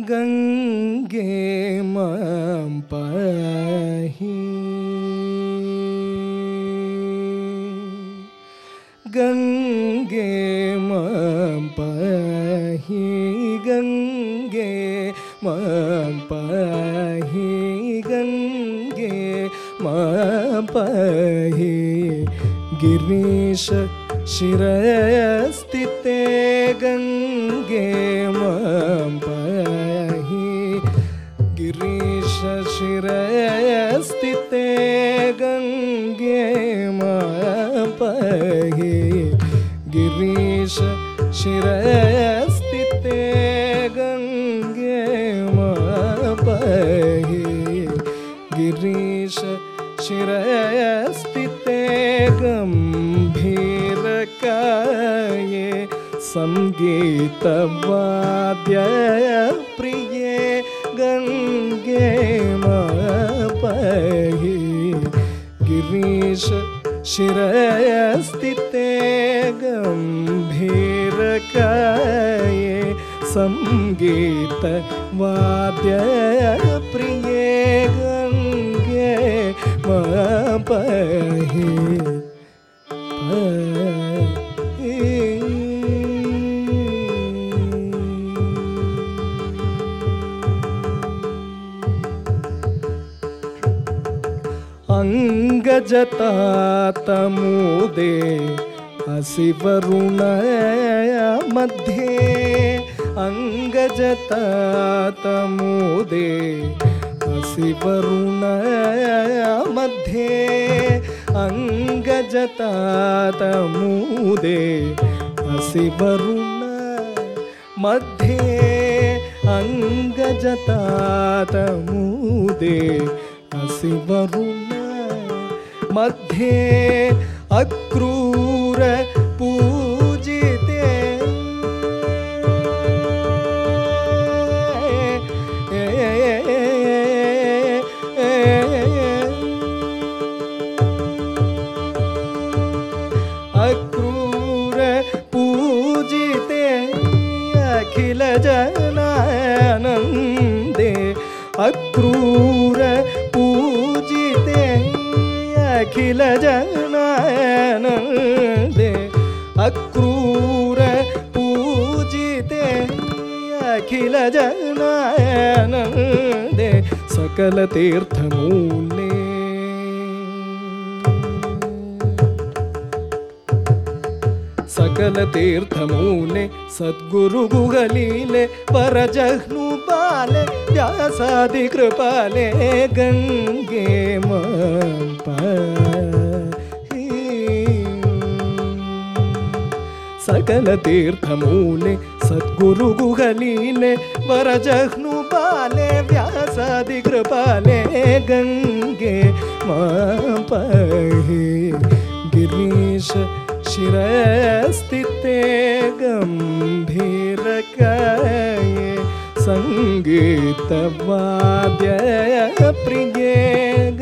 गङ्गे मां पाहि। गङ्गे मां पाहि गङ्गे मां पाहि गङ्गे मां पाहि। गिरीश शिरस्थिते गङ्गे मां हे गिरीश श्रस्तिथगे गङ्गे पही गिरीश श्रस्तिथ गम्भीरकाये भीरके सङ्गीतवाद्यप्रिय गङ्गे म गिरीश श्रय प्रिये सङ्गीतवाद्यप्रिये गङ्गे प्रिय पहि अङ्गे हसिवरुणय मध्ये अङ्गजतातमुदे हसिवरुणय मध्ये अङ्गजतातमुदे हसिवरुण मध्ये अङ्गजतातमुदे हसिवरुण मध्ये अक्रूर पूजिते। अक्रूर पूजिते। अखिल जनानन्दे अक्रूर पूजिते। अखिल जनानन्दे अक्रूर पूजिते अखिल जनानन्दे सकल तीर्थमूले सकल तीर्थमूले सद्गुरु गुगलीले परजह्नु पाले व्यासादि कृपाले गङ्गे माँ सकल तीर्थमूले, सद्गुरु गुगलीले वरजह्नु पाले, व्यासादि कृपाले गङ्गे माँ पाहि गिरीश शिरस्थिते गम्भीरकाये सङ्गीतवाद्यप्रिये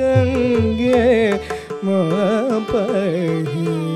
गङ्गे माँ पाहि